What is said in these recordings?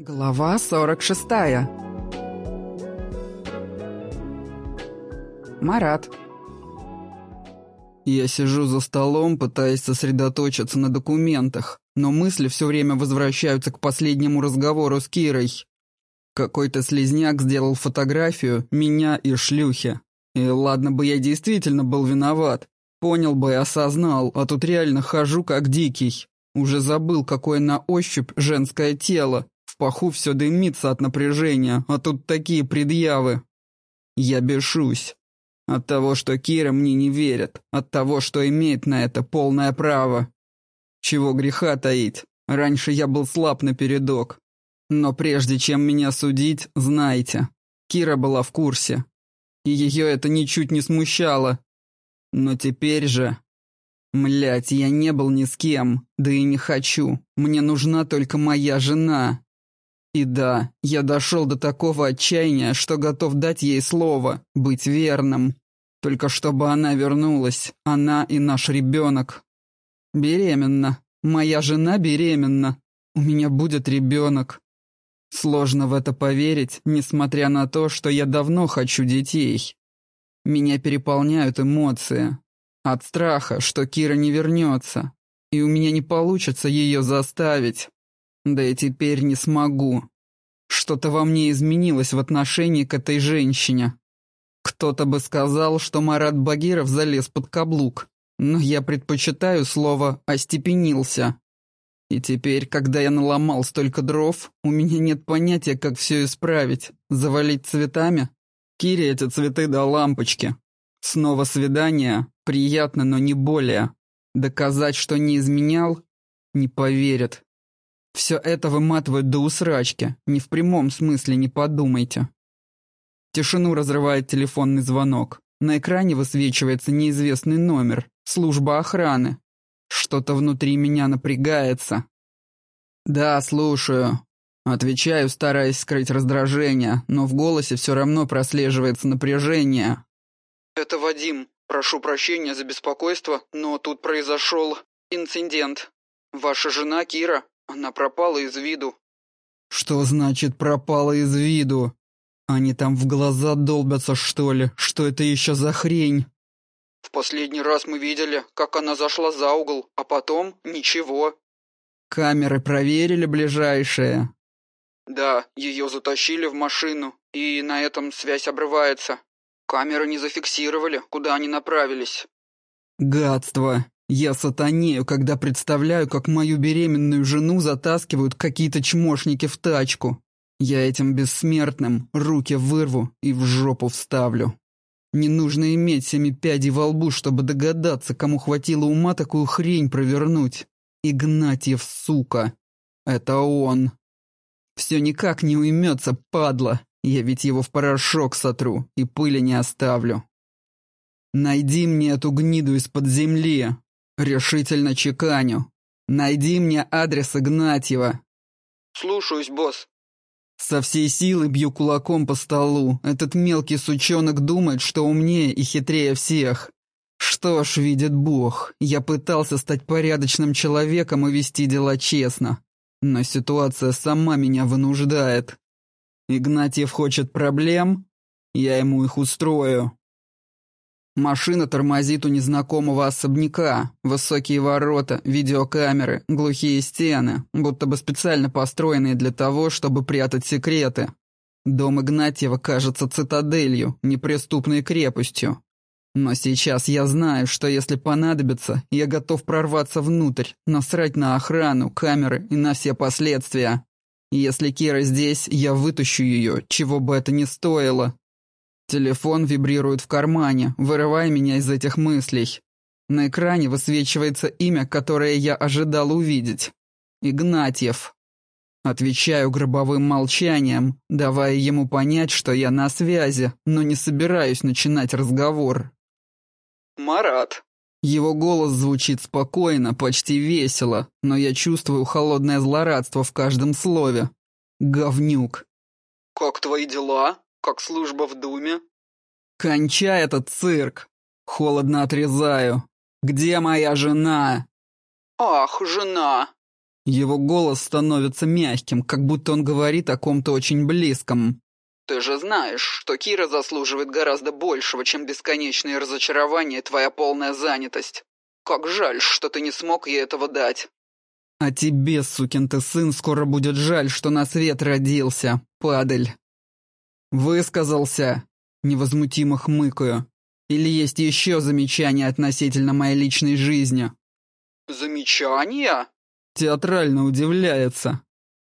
Глава 46 Марат Я сижу за столом, пытаясь сосредоточиться на документах, но мысли все время возвращаются к последнему разговору с Кирой. Какой-то слезняк сделал фотографию меня и шлюхи. И ладно бы я действительно был виноват, понял бы и осознал, а тут реально хожу как дикий. Уже забыл, какое на ощупь женское тело, паху все дымится от напряжения, а тут такие предъявы. Я бешусь. От того, что Кира мне не верит, от того, что имеет на это полное право. Чего греха таить, раньше я был слаб напередок. Но прежде чем меня судить, знайте, Кира была в курсе. И ее это ничуть не смущало. Но теперь же... Млять, я не был ни с кем, да и не хочу. Мне нужна только моя жена. И да, я дошел до такого отчаяния, что готов дать ей слово, быть верным. Только чтобы она вернулась, она и наш ребенок. Беременна. Моя жена беременна. У меня будет ребенок. Сложно в это поверить, несмотря на то, что я давно хочу детей. Меня переполняют эмоции. От страха, что Кира не вернется, и у меня не получится ее заставить. Да и теперь не смогу. Что-то во мне изменилось в отношении к этой женщине. Кто-то бы сказал, что Марат Багиров залез под каблук, но я предпочитаю слово «остепенился». И теперь, когда я наломал столько дров, у меня нет понятия, как все исправить. Завалить цветами? Кире эти цветы до лампочки. Снова свидание? Приятно, но не более. Доказать, что не изменял? Не поверят. Все это выматывает до усрачки. Не в прямом смысле, не подумайте. Тишину разрывает телефонный звонок. На экране высвечивается неизвестный номер. Служба охраны. Что-то внутри меня напрягается. «Да, слушаю». Отвечаю, стараясь скрыть раздражение, но в голосе все равно прослеживается напряжение. «Это Вадим. Прошу прощения за беспокойство, но тут произошел инцидент. Ваша жена Кира, она пропала из виду». «Что значит пропала из виду? Они там в глаза долбятся, что ли? Что это еще за хрень?» «В последний раз мы видели, как она зашла за угол, а потом ничего». «Камеры проверили ближайшие?» «Да, ее затащили в машину, и на этом связь обрывается. Камеры не зафиксировали, куда они направились». «Гадство! Я сатанею, когда представляю, как мою беременную жену затаскивают какие-то чмошники в тачку. Я этим бессмертным руки вырву и в жопу вставлю». Не нужно иметь семи пядей во лбу, чтобы догадаться, кому хватило ума такую хрень провернуть. Игнатьев, сука. Это он. Все никак не уймется, падла. Я ведь его в порошок сотру и пыли не оставлю. Найди мне эту гниду из-под земли. Решительно чеканю. Найди мне адрес Игнатьева. Слушаюсь, босс. Со всей силы бью кулаком по столу. Этот мелкий сучонок думает, что умнее и хитрее всех. Что ж, видит Бог, я пытался стать порядочным человеком и вести дела честно. Но ситуация сама меня вынуждает. Игнатьев хочет проблем, я ему их устрою. Машина тормозит у незнакомого особняка. Высокие ворота, видеокамеры, глухие стены, будто бы специально построенные для того, чтобы прятать секреты. Дом Игнатьева кажется цитаделью, неприступной крепостью. Но сейчас я знаю, что если понадобится, я готов прорваться внутрь, насрать на охрану, камеры и на все последствия. Если Кира здесь, я вытащу ее, чего бы это ни стоило. Телефон вибрирует в кармане, вырывая меня из этих мыслей. На экране высвечивается имя, которое я ожидал увидеть. Игнатьев. Отвечаю гробовым молчанием, давая ему понять, что я на связи, но не собираюсь начинать разговор. «Марат». Его голос звучит спокойно, почти весело, но я чувствую холодное злорадство в каждом слове. Говнюк. «Как твои дела?» Как служба в Думе?» «Кончай этот цирк!» Холодно отрезаю. «Где моя жена?» «Ах, жена!» Его голос становится мягким, как будто он говорит о ком-то очень близком. «Ты же знаешь, что Кира заслуживает гораздо большего, чем бесконечные разочарования и твоя полная занятость. Как жаль, что ты не смог ей этого дать». «А тебе, сукин ты сын, скоро будет жаль, что на свет родился, падаль». «Высказался», — невозмутимо хмыкаю. «Или есть еще замечания относительно моей личной жизни?» «Замечания?» Театрально удивляется.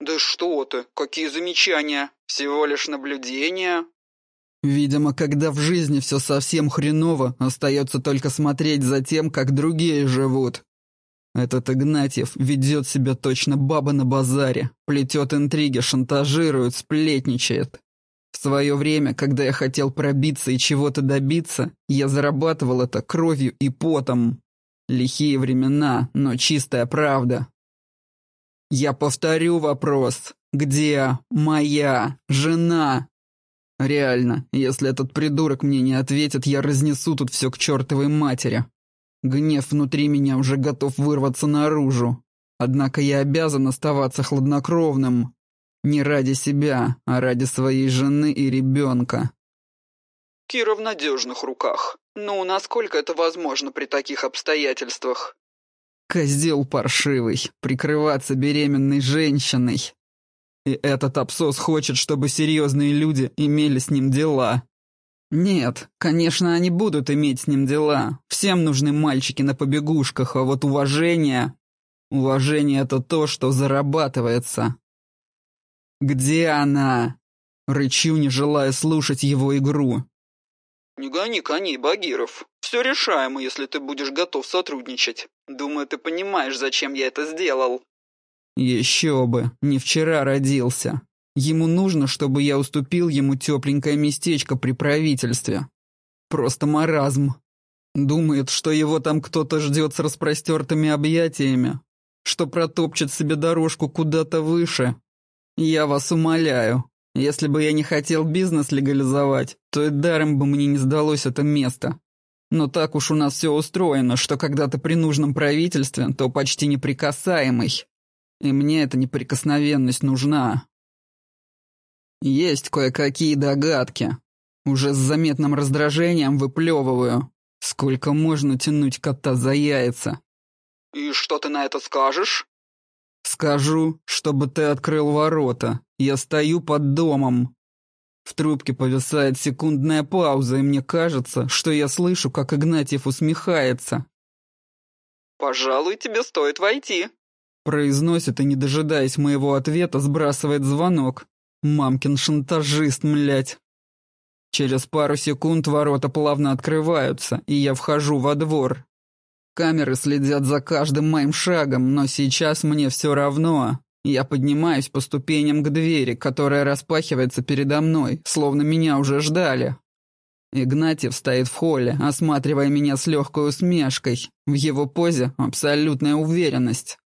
«Да что ты, какие замечания? Всего лишь наблюдения?» Видимо, когда в жизни все совсем хреново, остается только смотреть за тем, как другие живут. Этот Игнатьев ведет себя точно баба на базаре, плетет интриги, шантажирует, сплетничает. В свое время, когда я хотел пробиться и чего-то добиться, я зарабатывал это кровью и потом. Лихие времена, но чистая правда. Я повторю вопрос. Где моя жена? Реально, если этот придурок мне не ответит, я разнесу тут все к чертовой матери. Гнев внутри меня уже готов вырваться наружу. Однако я обязан оставаться хладнокровным. Не ради себя, а ради своей жены и ребенка. Кира в надежных руках. Ну, насколько это возможно при таких обстоятельствах? Козел паршивый, прикрываться беременной женщиной. И этот абсос хочет, чтобы серьезные люди имели с ним дела. Нет, конечно, они будут иметь с ним дела. Всем нужны мальчики на побегушках, а вот уважение... Уважение — это то, что зарабатывается. «Где она?» Рычу, не желая слушать его игру. «Не гони коней, Багиров. Все решаемо, если ты будешь готов сотрудничать. Думаю, ты понимаешь, зачем я это сделал». «Еще бы, не вчера родился. Ему нужно, чтобы я уступил ему тепленькое местечко при правительстве. Просто маразм. Думает, что его там кто-то ждет с распростертыми объятиями, что протопчет себе дорожку куда-то выше. Я вас умоляю, если бы я не хотел бизнес легализовать, то и даром бы мне не сдалось это место. Но так уж у нас все устроено, что когда ты при нужном правительстве, то почти неприкасаемый. И мне эта неприкосновенность нужна. Есть кое-какие догадки. Уже с заметным раздражением выплевываю. Сколько можно тянуть кота за яйца? «И что ты на это скажешь?» «Скажу, чтобы ты открыл ворота. Я стою под домом». В трубке повисает секундная пауза, и мне кажется, что я слышу, как Игнатьев усмехается. «Пожалуй, тебе стоит войти», — произносит и, не дожидаясь моего ответа, сбрасывает звонок. Мамкин шантажист, млять. Через пару секунд ворота плавно открываются, и я вхожу во двор. Камеры следят за каждым моим шагом, но сейчас мне все равно. Я поднимаюсь по ступеням к двери, которая распахивается передо мной, словно меня уже ждали. Игнатьев стоит в холле, осматривая меня с легкой усмешкой. В его позе абсолютная уверенность.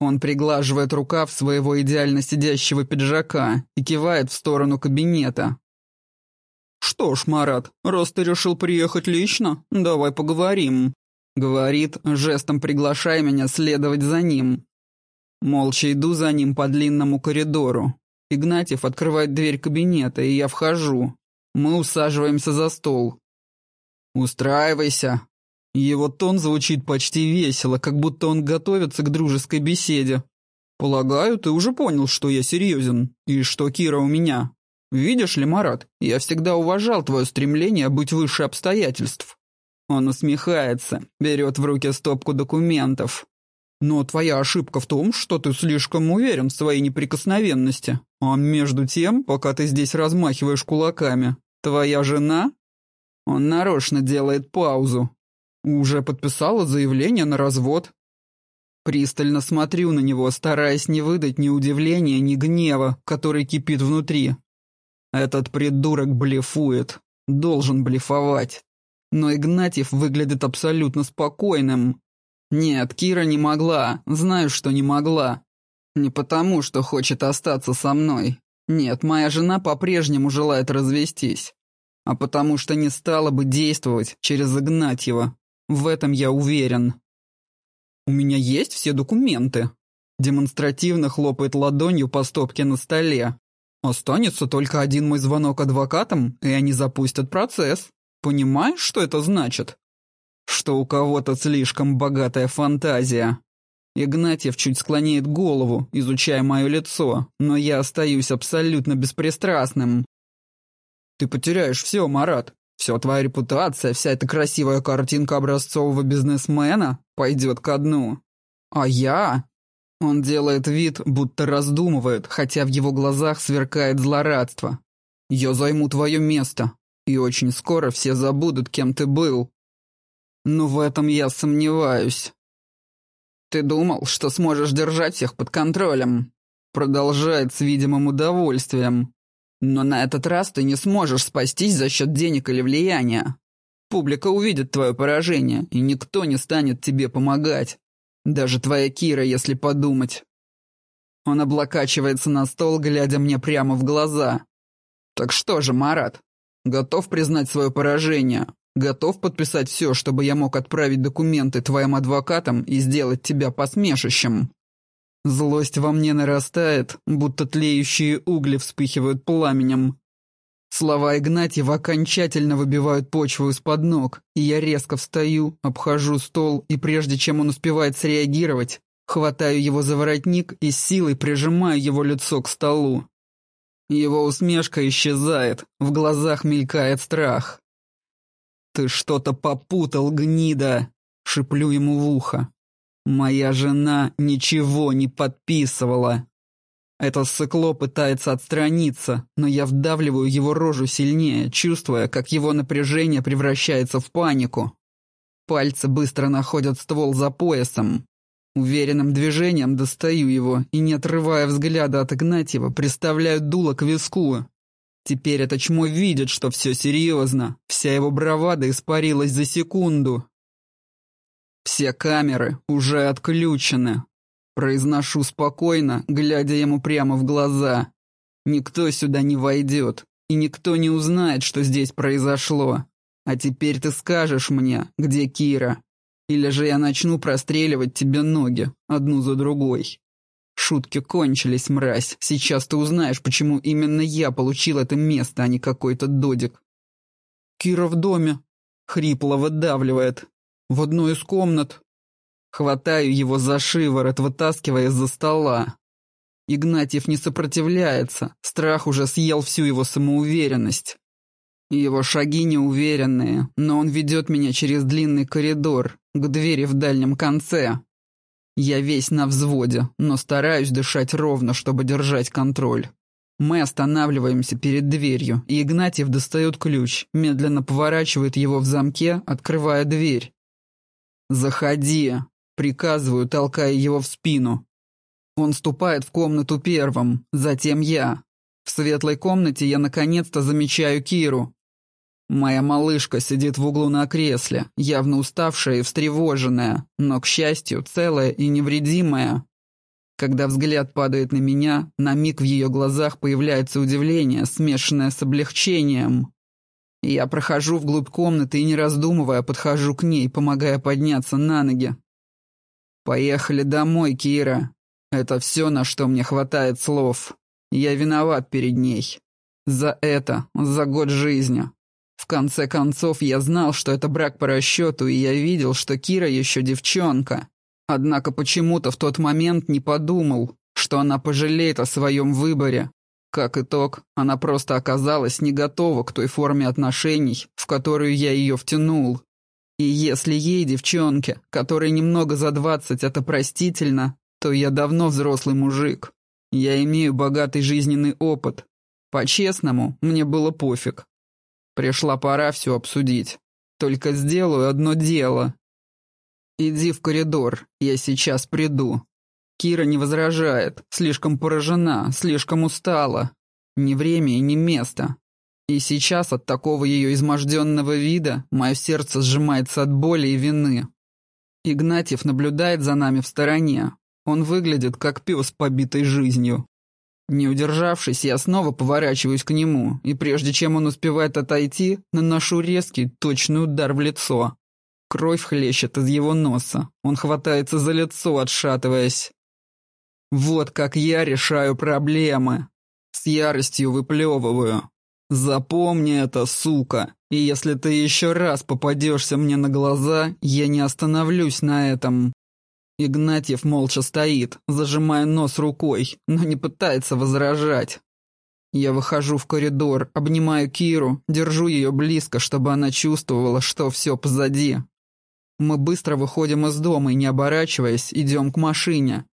Он приглаживает рукав своего идеально сидящего пиджака и кивает в сторону кабинета. «Что ж, Марат, раз ты решил приехать лично, давай поговорим», — говорит, жестом приглашая меня следовать за ним. Молча иду за ним по длинному коридору. Игнатьев открывает дверь кабинета, и я вхожу. Мы усаживаемся за стол. «Устраивайся», его тон звучит почти весело, как будто он готовится к дружеской беседе. «Полагаю, ты уже понял, что я серьезен, и что Кира у меня. Видишь ли, Марат, я всегда уважал твое стремление быть выше обстоятельств». Он усмехается, берет в руки стопку документов. «Но твоя ошибка в том, что ты слишком уверен в своей неприкосновенности. А между тем, пока ты здесь размахиваешь кулаками, твоя жена...» Он нарочно делает паузу, уже подписала заявление на развод. Пристально смотрю на него, стараясь не выдать ни удивления, ни гнева, который кипит внутри. Этот придурок блефует. Должен блефовать. Но Игнатьев выглядит абсолютно спокойным. Нет, Кира не могла. Знаю, что не могла. Не потому, что хочет остаться со мной. Нет, моя жена по-прежнему желает развестись. А потому что не стала бы действовать через Игнатьева. В этом я уверен. У меня есть все документы. демонстративно хлопает ладонью по стопке на столе. Останется только один мой звонок адвокатам, и они запустят процесс. Понимаешь, что это значит? Что у кого-то слишком богатая фантазия. Игнатьев чуть склоняет голову, изучая мое лицо, но я остаюсь абсолютно беспристрастным. Ты потеряешь все, Марат. Все твоя репутация, вся эта красивая картинка образцового бизнесмена пойдет ко дну. А я? Он делает вид, будто раздумывает, хотя в его глазах сверкает злорадство. Я займу твое место, и очень скоро все забудут, кем ты был. Но в этом я сомневаюсь. Ты думал, что сможешь держать всех под контролем? Продолжает с видимым удовольствием. Но на этот раз ты не сможешь спастись за счет денег или влияния. Публика увидит твое поражение, и никто не станет тебе помогать. Даже твоя Кира, если подумать. Он облокачивается на стол, глядя мне прямо в глаза. Так что же, Марат, готов признать свое поражение? Готов подписать все, чтобы я мог отправить документы твоим адвокатам и сделать тебя посмешищем? Злость во мне нарастает, будто тлеющие угли вспыхивают пламенем. Слова Игнатьева окончательно выбивают почву из-под ног, и я резко встаю, обхожу стол, и прежде чем он успевает среагировать, хватаю его за воротник и силой прижимаю его лицо к столу. Его усмешка исчезает, в глазах мелькает страх. «Ты что-то попутал, гнида!» — шиплю ему в ухо. Моя жена ничего не подписывала. Это сыкло пытается отстраниться, но я вдавливаю его рожу сильнее, чувствуя, как его напряжение превращается в панику. Пальцы быстро находят ствол за поясом. Уверенным движением достаю его и, не отрывая взгляда от Игнатьева, приставляю дуло к виску. Теперь это чмо видит, что все серьезно. Вся его бравада испарилась за секунду. Все камеры уже отключены. Произношу спокойно, глядя ему прямо в глаза. Никто сюда не войдет, и никто не узнает, что здесь произошло. А теперь ты скажешь мне, где Кира. Или же я начну простреливать тебе ноги, одну за другой. Шутки кончились, мразь. Сейчас ты узнаешь, почему именно я получил это место, а не какой-то додик. Кира в доме. Хрипло выдавливает в одну из комнат. Хватаю его за шиворот, вытаскивая из-за стола. Игнатьев не сопротивляется, страх уже съел всю его самоуверенность. Его шаги неуверенные, но он ведет меня через длинный коридор, к двери в дальнем конце. Я весь на взводе, но стараюсь дышать ровно, чтобы держать контроль. Мы останавливаемся перед дверью, и Игнатьев достает ключ, медленно поворачивает его в замке, открывая дверь. «Заходи!» — приказываю, толкая его в спину. Он ступает в комнату первым, затем я. В светлой комнате я наконец-то замечаю Киру. Моя малышка сидит в углу на кресле, явно уставшая и встревоженная, но, к счастью, целая и невредимая. Когда взгляд падает на меня, на миг в ее глазах появляется удивление, смешанное с облегчением. Я прохожу вглубь комнаты и, не раздумывая, подхожу к ней, помогая подняться на ноги. «Поехали домой, Кира. Это все, на что мне хватает слов. Я виноват перед ней. За это, за год жизни. В конце концов, я знал, что это брак по расчету, и я видел, что Кира еще девчонка. Однако почему-то в тот момент не подумал, что она пожалеет о своем выборе, как итог, она просто оказалась не готова к той форме отношений, в которую я ее втянул. И если ей, девчонке, которой немного за двадцать, это простительно, то я давно взрослый мужик. Я имею богатый жизненный опыт. По-честному, мне было пофиг. Пришла пора все обсудить. Только сделаю одно дело. Иди в коридор, я сейчас приду. Кира не возражает, слишком поражена, слишком устала. Ни время и ни место. И сейчас от такого ее изможденного вида мое сердце сжимается от боли и вины. Игнатьев наблюдает за нами в стороне. Он выглядит как пес, побитой жизнью. Не удержавшись, я снова поворачиваюсь к нему, и прежде чем он успевает отойти, наношу резкий, точный удар в лицо. Кровь хлещет из его носа. Он хватается за лицо, отшатываясь. Вот как я решаю проблемы. С яростью выплевываю. Запомни это, сука. И если ты еще раз попадешься мне на глаза, я не остановлюсь на этом. Игнатьев молча стоит, зажимая нос рукой, но не пытается возражать. Я выхожу в коридор, обнимаю Киру, держу ее близко, чтобы она чувствовала, что все позади. Мы быстро выходим из дома и, не оборачиваясь, идем к машине.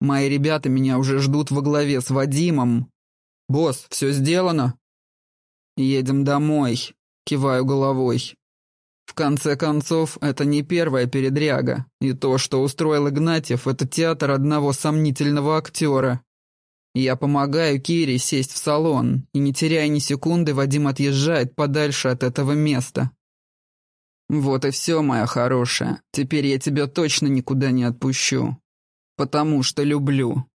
Мои ребята меня уже ждут во главе с Вадимом. «Босс, все сделано?» «Едем домой», — киваю головой. В конце концов, это не первая передряга, и то, что устроил Игнатьев, это театр одного сомнительного актера. Я помогаю Кире сесть в салон, и не теряя ни секунды, Вадим отъезжает подальше от этого места. Вот и все, моя хорошая. Теперь я тебя точно никуда не отпущу. Потому что люблю.